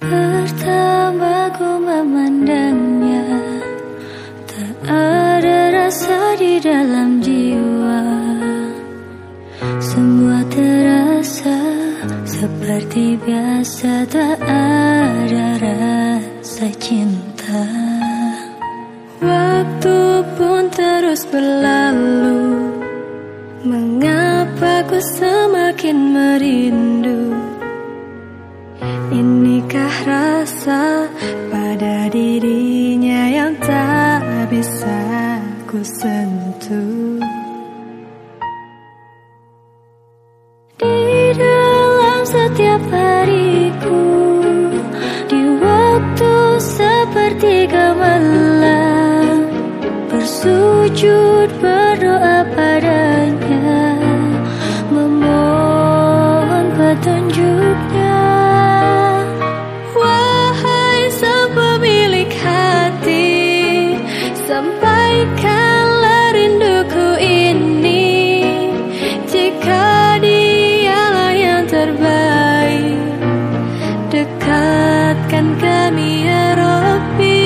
pertama ku memandangnya Tak ada rasa di dalam jiwa. Semua terasa seperti biasa Tak ada rasa cinta. Waktu pun terus berlalu. Mengapa ku semakin merindu rasa pada dirinya yang tak bisa ku sentuh. Di dalam setiap hariku Di waktu seperti malam Bersujud berdoa Dekatkan kami ya Rabbi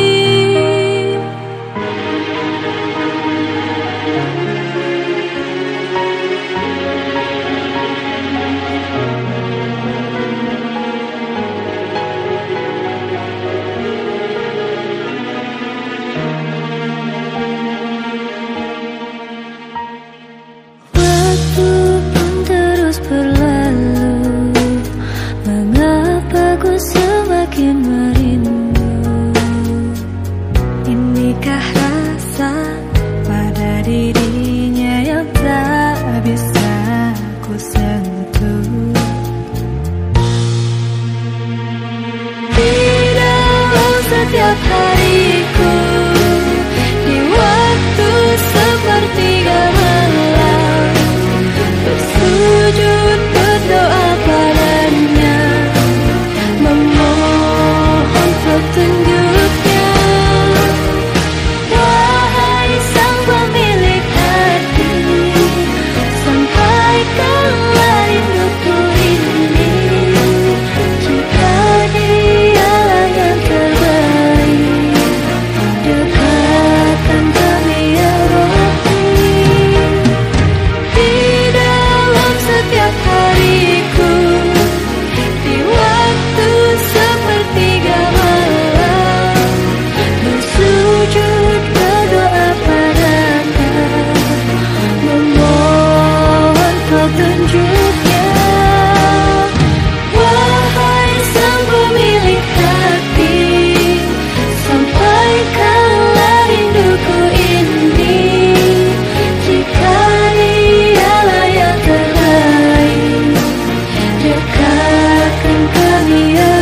끈끈히